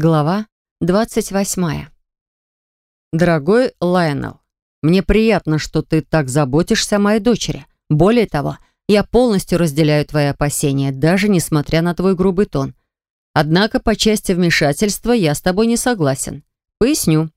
Глава 28. Дорогой Лайонел, мне приятно, что ты так заботишься о моей дочери. Более того, я полностью разделяю твои опасения, даже несмотря на твой грубый тон. Однако по части вмешательства я с тобой не согласен. Поясню.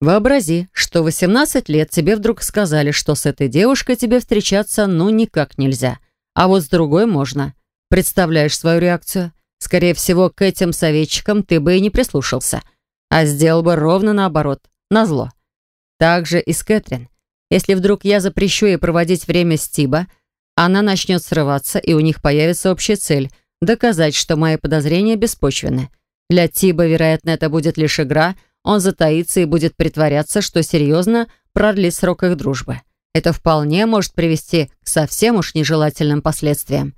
Вообрази, что 18 лет тебе вдруг сказали, что с этой девушкой тебе встречаться ну никак нельзя, а вот с другой можно. Представляешь свою реакцию? Скорее всего, к этим советчикам ты бы и не прислушался, а сделал бы ровно наоборот, назло. Так же и с Кэтрин. Если вдруг я запрещу ей проводить время с Тиба, она начнет срываться, и у них появится общая цель — доказать, что мои подозрения беспочвены. Для Тиба, вероятно, это будет лишь игра — он затаится и будет притворяться, что серьезно продлит срок их дружбы. Это вполне может привести к совсем уж нежелательным последствиям.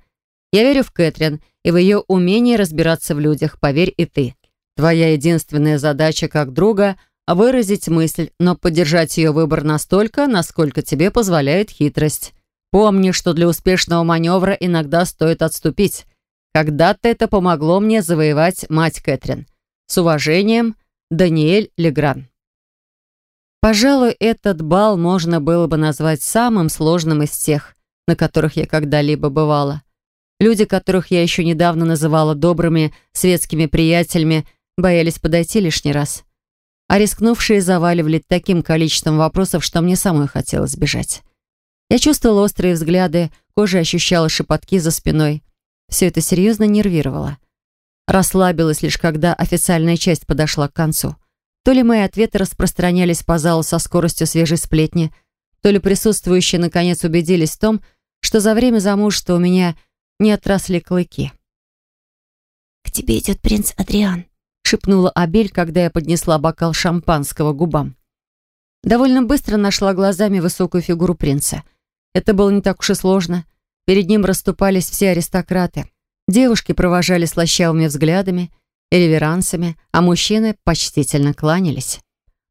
Я верю в Кэтрин и в ее умение разбираться в людях, поверь и ты. Твоя единственная задача как друга — выразить мысль, но поддержать ее выбор настолько, насколько тебе позволяет хитрость. Помни, что для успешного маневра иногда стоит отступить. Когда-то это помогло мне завоевать мать Кэтрин. С уважением, Даниэль Легран. Пожалуй, этот бал можно было бы назвать самым сложным из тех, на которых я когда-либо бывала. Люди, которых я еще недавно называла добрыми светскими приятелями, боялись подойти лишний раз. А рискнувшие заваливали таким количеством вопросов, что мне самой хотелось бежать. Я чувствовала острые взгляды, кожа ощущала шепотки за спиной. Все это серьезно нервировало. Расслабилась лишь когда официальная часть подошла к концу. То ли мои ответы распространялись по залу со скоростью свежей сплетни, то ли присутствующие наконец убедились в том, что за время замужества у меня не отросли клыки. «К тебе идет принц Адриан», — шепнула Абель, когда я поднесла бокал шампанского губам. Довольно быстро нашла глазами высокую фигуру принца. Это было не так уж и сложно. Перед ним расступались все аристократы. Девушки провожали слащавыми взглядами и реверансами, а мужчины почтительно кланялись.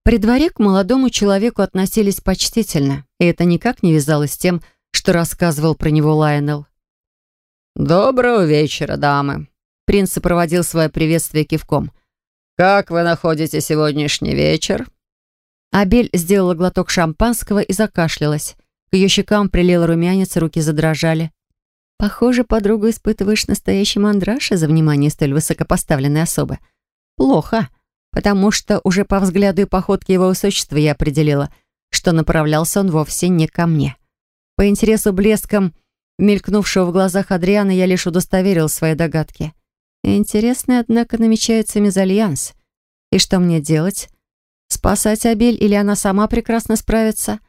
При дворе к молодому человеку относились почтительно, и это никак не вязалось с тем, что рассказывал про него Лайонел. «Доброго вечера, дамы!» Принц сопроводил свое приветствие кивком. «Как вы находите сегодняшний вечер?» Абель сделала глоток шампанского и закашлялась. К ее щекам прилил румянец, руки задрожали. Похоже, подругу испытываешь настоящий мандраж из-за внимания столь высокопоставленной особы. Плохо, потому что уже по взгляду и походке его высочества я определила, что направлялся он вовсе не ко мне. По интересу блеском, мелькнувшего в глазах Адриана, я лишь удостоверил свои догадки. Интересный, однако, намечается мезальянс. И что мне делать? Спасать Абель или она сама прекрасно справится?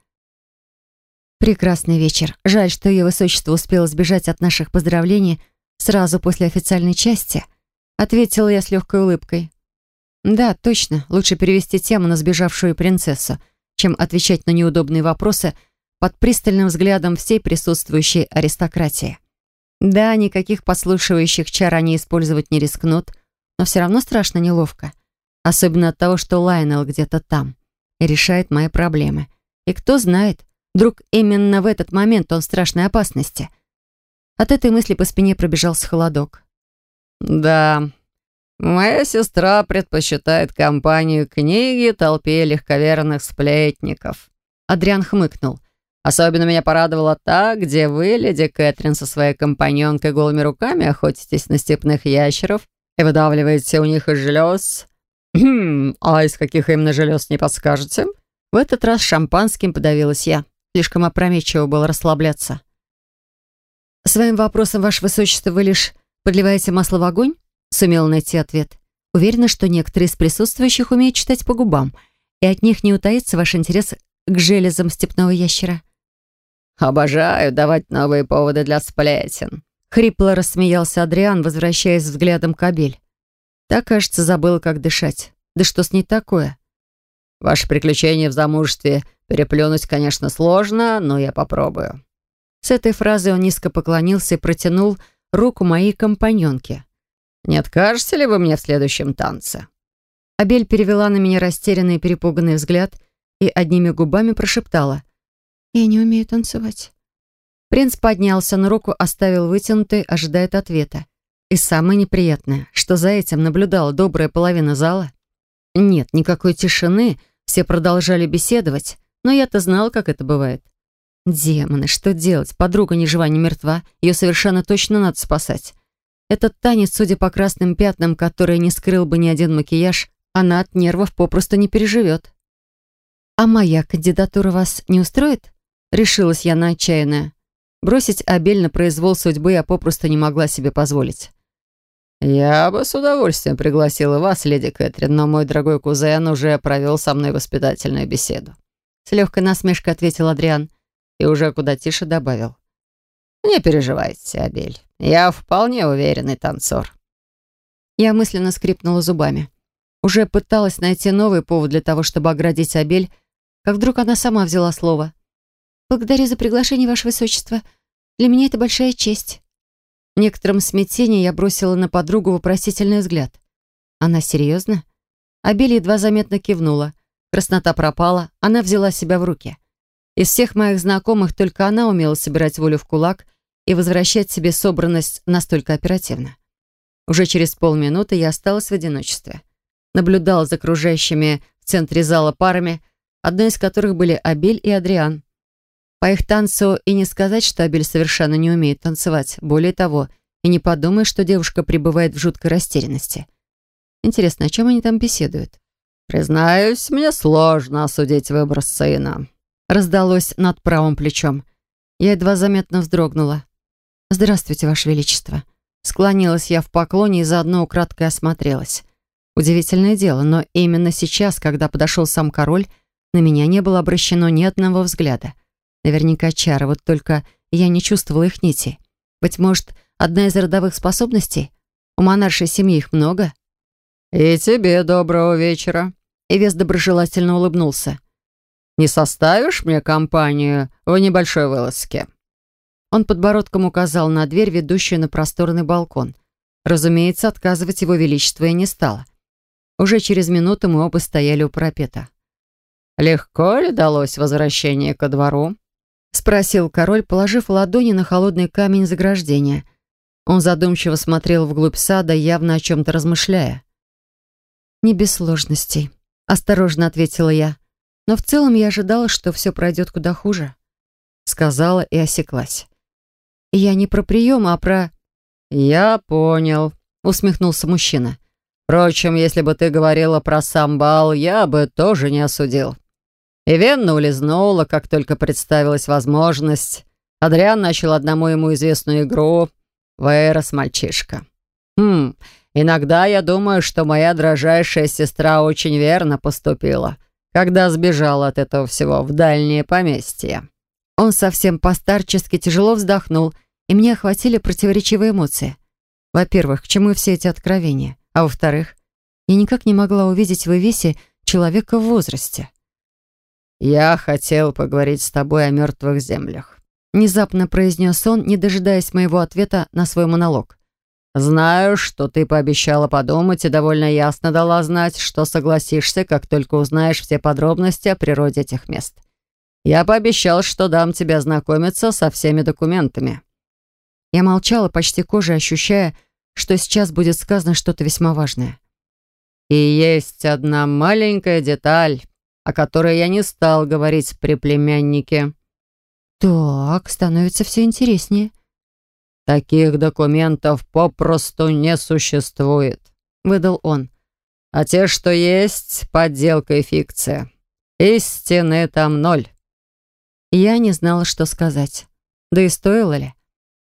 Прекрасный вечер. Жаль, что ее высочество успело сбежать от наших поздравлений сразу после официальной части. Ответила я с легкой улыбкой. Да, точно. Лучше перевести тему на сбежавшую принцессу, чем отвечать на неудобные вопросы под пристальным взглядом всей присутствующей аристократии. Да, никаких подслушивающих чар они использовать не рискнут, но все равно страшно неловко. Особенно от того, что Лайнел где-то там и решает мои проблемы. И кто знает, Вдруг именно в этот момент он в страшной опасности. От этой мысли по спине пробежался холодок. «Да, моя сестра предпочитает компанию книги толпе легковерных сплетников». Адриан хмыкнул. «Особенно меня порадовало та, где вы, леди Кэтрин, со своей компаньонкой голыми руками охотитесь на степных ящеров и выдавливаете у них из желез. а из каких именно желез не подскажете?» В этот раз шампанским подавилась я. Слишком опрометчиво было расслабляться. «Своим вопросом, Ваше Высочество, вы лишь подливаете масло в огонь?» Сумела найти ответ. Уверена, что некоторые из присутствующих умеют читать по губам, и от них не утаится ваш интерес к железам степного ящера. «Обожаю давать новые поводы для сплетен», — хрипло рассмеялся Адриан, возвращаясь взглядом к Абель. Так, кажется, забыла, как дышать. Да что с ней такое? «Ваше приключение в замужестве Переплюнуть, конечно, сложно, но я попробую». С этой фразой он низко поклонился и протянул руку моей компаньонке. «Не откажете ли вы мне в следующем танце?» Абель перевела на меня растерянный и перепуганный взгляд и одними губами прошептала. «Я не умею танцевать». Принц поднялся, но руку оставил вытянутой, ожидает ответа. И самое неприятное, что за этим наблюдала добрая половина зала. Нет, никакой тишины, все продолжали беседовать, но я-то знала, как это бывает. Демоны, что делать? Подруга ни жива, ни мертва. Ее совершенно точно надо спасать. Этот танец, судя по красным пятнам, которые не скрыл бы ни один макияж, она от нервов попросту не переживет. «А моя кандидатура вас не устроит?» Решилась я на отчаянное. Бросить Абель на произвол судьбы я попросту не могла себе позволить. «Я бы с удовольствием пригласила вас, леди Кэтрин, но мой дорогой кузен уже провел со мной воспитательную беседу». С легкой насмешкой ответил Адриан и уже куда тише добавил. «Не переживайте, Абель. Я вполне уверенный танцор». Я мысленно скрипнула зубами. Уже пыталась найти новый повод для того, чтобы оградить Абель, как вдруг она сама взяла слово. «Благодарю за приглашение, Ваше Высочество. Для меня это большая честь». В некотором смятении я бросила на подругу вопросительный взгляд. Она серьезно? Абель едва заметно кивнула. Краснота пропала, она взяла себя в руки. Из всех моих знакомых только она умела собирать волю в кулак и возвращать себе собранность настолько оперативно. Уже через полминуты я осталась в одиночестве. Наблюдала за окружающими в центре зала парами, одной из которых были Абель и Адриан. По их танцу и не сказать, что Абель совершенно не умеет танцевать. Более того, и не подумай, что девушка пребывает в жуткой растерянности. Интересно, о чем они там беседуют? «Признаюсь, мне сложно осудить выбор сына», — раздалось над правым плечом. Я едва заметно вздрогнула. «Здравствуйте, Ваше Величество». Склонилась я в поклоне и заодно украдкой осмотрелась. Удивительное дело, но именно сейчас, когда подошел сам король, на меня не было обращено ни одного взгляда. Наверняка чары, вот только я не чувствовала их нити. Быть может, одна из родовых способностей? У монаршей семьи их много? «И тебе доброго вечера», — Эвес доброжелательно улыбнулся. «Не составишь мне компанию в небольшой вылазке?» Он подбородком указал на дверь, ведущую на просторный балкон. Разумеется, отказывать его величество я не стала. Уже через минуту мы оба стояли у парапета. «Легко ли далось возвращение ко двору?» — спросил король, положив ладони на холодный камень заграждения. Он задумчиво смотрел вглубь сада, явно о чем-то размышляя. «Не без сложностей», — осторожно ответила я. «Но в целом я ожидала, что все пройдет куда хуже», — сказала и осеклась. «Я не про прием, а про...» «Я понял», — усмехнулся мужчина. «Впрочем, если бы ты говорила про сам бал, я бы тоже не осудил. И улизнула, как только представилась возможность. Адриан начал одному ему известную игру «Вейрос мальчишка». Хм, иногда я думаю, что моя дрожайшая сестра очень верно поступила, когда сбежала от этого всего в дальнее поместье. Он совсем постарчески тяжело вздохнул, и мне охватили противоречивые эмоции. Во-первых, к чему все эти откровения? А во-вторых, я никак не могла увидеть в Эвесе человека в возрасте. «Я хотел поговорить с тобой о мертвых землях», — внезапно произнес он, не дожидаясь моего ответа на свой монолог. «Знаю, что ты пообещала подумать и довольно ясно дала знать, что согласишься, как только узнаешь все подробности о природе этих мест. Я пообещал, что дам тебе ознакомиться со всеми документами». Я молчала, почти кожей ощущая, что сейчас будет сказано что-то весьма важное. «И есть одна маленькая деталь, о которой я не стал говорить при племяннике». «Так, становится все интереснее». «Таких документов попросту не существует», — выдал он. «А те, что есть, подделка и фикция. Истины там ноль». Я не знала, что сказать. Да и стоило ли.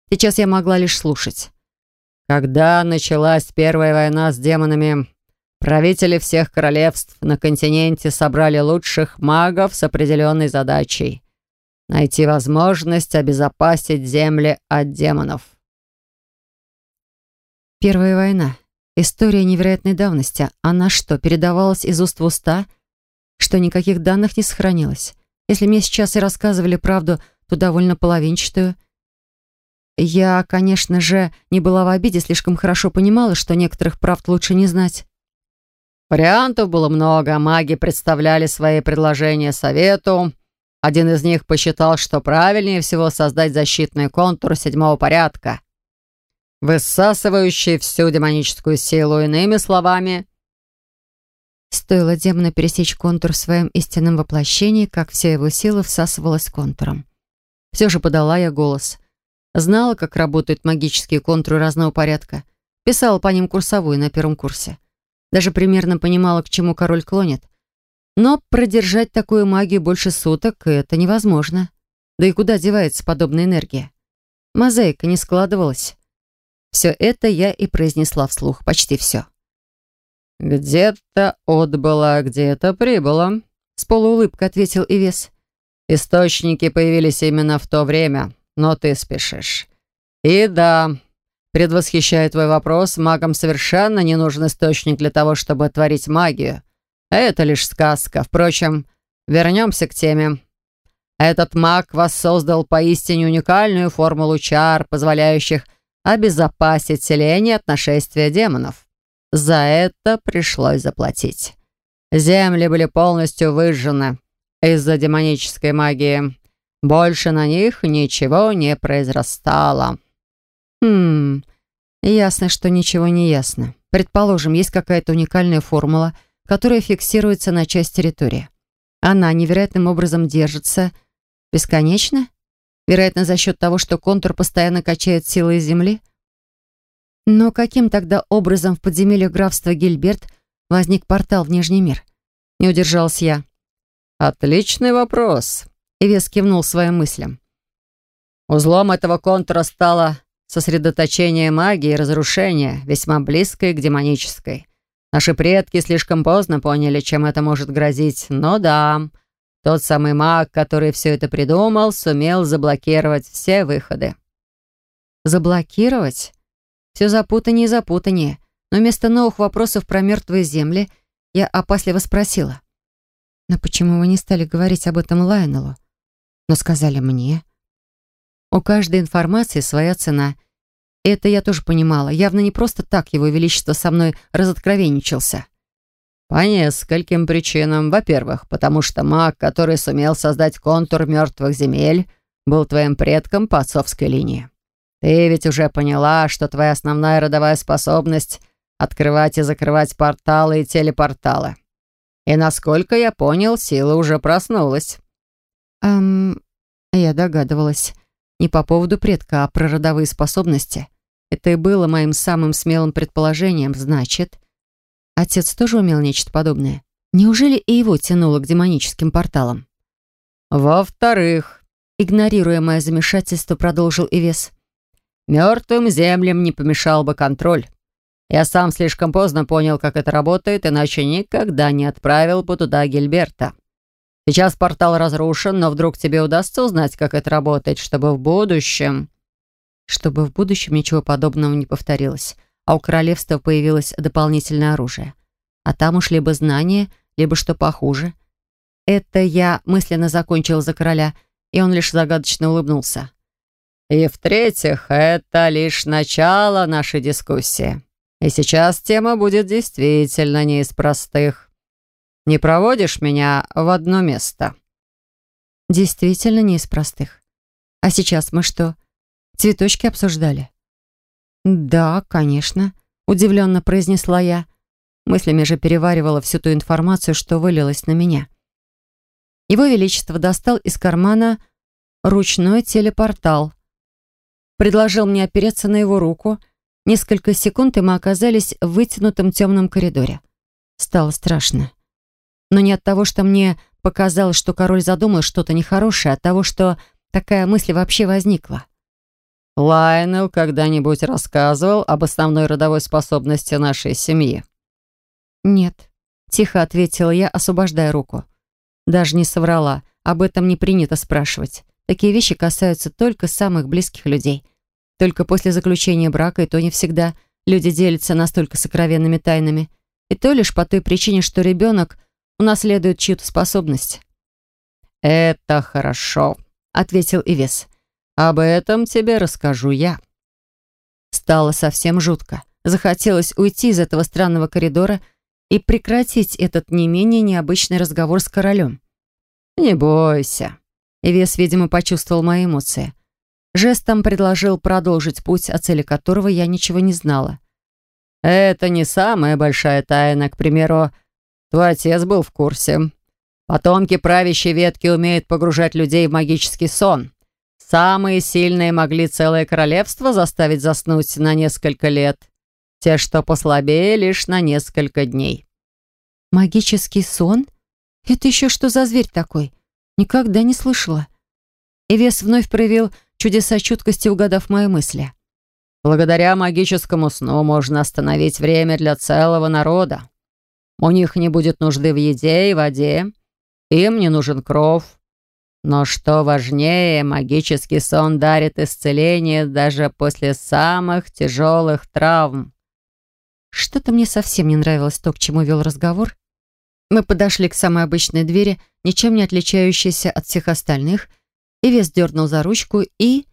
Сейчас я могла лишь слушать. Когда началась первая война с демонами, Правители всех королевств на континенте собрали лучших магов с определенной задачей — найти возможность обезопасить земли от демонов. Первая война. История невероятной давности. Она что, передавалась из уст в уста? Что никаких данных не сохранилось? Если мне сейчас и рассказывали правду, то довольно половинчатую. Я, конечно же, не была в обиде, слишком хорошо понимала, что некоторых правд лучше не знать. Вариантов было много, маги представляли свои предложения совету. Один из них посчитал, что правильнее всего создать защитный контур седьмого порядка. высасывающий всю демоническую силу, иными словами...» Стоило демону пересечь контур в своем истинном воплощении, как вся его сила всасывалась контуром. Все же подала я голос. Знала, как работают магические контуры разного порядка. Писала по ним курсовую на первом курсе. Даже примерно понимала, к чему король клонит. Но продержать такую магию больше суток — это невозможно. Да и куда девается подобная энергия? Мозаика не складывалась. Все это я и произнесла вслух, почти все. «Где-то отбыла, где-то прибыла», — с полуулыбкой ответил Ивес. «Источники появились именно в то время, но ты спешишь. И да, предвосхищая твой вопрос, магам совершенно не нужен источник для того, чтобы творить магию. Это лишь сказка. Впрочем, вернемся к теме. Этот маг воссоздал поистине уникальную формулу чар, позволяющих обезопасить селение от нашествия демонов. За это пришлось заплатить. Земли были полностью выжжены из-за демонической магии. Больше на них ничего не произрастало. Хм, ясно, что ничего не ясно. Предположим, есть какая-то уникальная формула, которая фиксируется на часть территории. Она невероятным образом держится бесконечно? Вероятно, за счет того, что контур постоянно качает силы Земли? Но каким тогда образом в подземелье графства Гильберт возник портал в Нижний мир? Не удержался я. «Отличный вопрос», — Ивес кивнул своим мыслям. «Узлом этого контура стало сосредоточение магии и разрушения, весьма близкой к демонической. Наши предки слишком поздно поняли, чем это может грозить, но да, тот самый маг, который все это придумал, сумел заблокировать все выходы». «Заблокировать?» Все запутаннее и запутаннее. Но вместо новых вопросов про мертвые земли я опасливо спросила. «Но почему вы не стали говорить об этом Лайнелу? Но сказали мне». У каждой информации своя цена. Это я тоже понимала. Явно не просто так его величество со мной разоткровенничался. По нескольким причинам. Во-первых, потому что маг, который сумел создать контур мертвых земель, был твоим предком по отцовской линии. Ты ведь уже поняла, что твоя основная родовая способность — открывать и закрывать порталы и телепорталы. И насколько я понял, сила уже проснулась. Эм, я догадывалась. Не по поводу предка, а про родовые способности. Это и было моим самым смелым предположением. Значит, отец тоже умел нечто подобное? Неужели и его тянуло к демоническим порталам? Во-вторых, игнорируя мое замешательство, продолжил Ивес. Мертвым землям не помешал бы контроль. Я сам слишком поздно понял, как это работает, иначе никогда не отправил бы туда Гильберта. Сейчас портал разрушен, но вдруг тебе удастся узнать, как это работает, чтобы в будущем...» Чтобы в будущем ничего подобного не повторилось, а у королевства появилось дополнительное оружие. А там уж либо знание, либо что похуже. Это я мысленно закончил за короля, и он лишь загадочно улыбнулся. И в-третьих, это лишь начало нашей дискуссии. И сейчас тема будет действительно не из простых. Не проводишь меня в одно место?» «Действительно не из простых. А сейчас мы что, цветочки обсуждали?» «Да, конечно», — удивленно произнесла я. Мыслями же переваривала всю ту информацию, что вылилась на меня. Его Величество достал из кармана ручной телепортал — предложил мне опереться на его руку. Несколько секунд, и мы оказались в вытянутом темном коридоре. Стало страшно. Но не от того, что мне показалось, что король задумал что-то нехорошее, а от того, что такая мысль вообще возникла. «Лайнел когда-нибудь рассказывал об основной родовой способности нашей семьи?» «Нет», — тихо ответила я, освобождая руку. Даже не соврала, об этом не принято спрашивать. Такие вещи касаются только самых близких людей. Только после заключения брака, и то не всегда, люди делятся настолько сокровенными тайнами. И то лишь по той причине, что ребенок унаследует чью-то способность. «Это хорошо», — ответил Ивес. «Об этом тебе расскажу я». Стало совсем жутко. Захотелось уйти из этого странного коридора и прекратить этот не менее необычный разговор с королем. «Не бойся», и Вес, видимо, почувствовал мои эмоции. жестом предложил продолжить путь, о цели которого я ничего не знала. «Это не самая большая тайна. К примеру, твой отец был в курсе. Потомки правящей ветки умеют погружать людей в магический сон. Самые сильные могли целое королевство заставить заснуть на несколько лет. Те, что послабее, лишь на несколько дней». «Магический сон? Это еще что за зверь такой? Никогда не слышала». Эвес вновь проявил чудеса чуткости, угадав мои мысли. Благодаря магическому сну можно остановить время для целого народа. У них не будет нужды в еде и воде, им не нужен кров. Но что важнее, магический сон дарит исцеление даже после самых тяжелых травм. Что-то мне совсем не нравилось то, к чему вел разговор. Мы подошли к самой обычной двери, ничем не отличающейся от всех остальных, и вес дернул за ручку и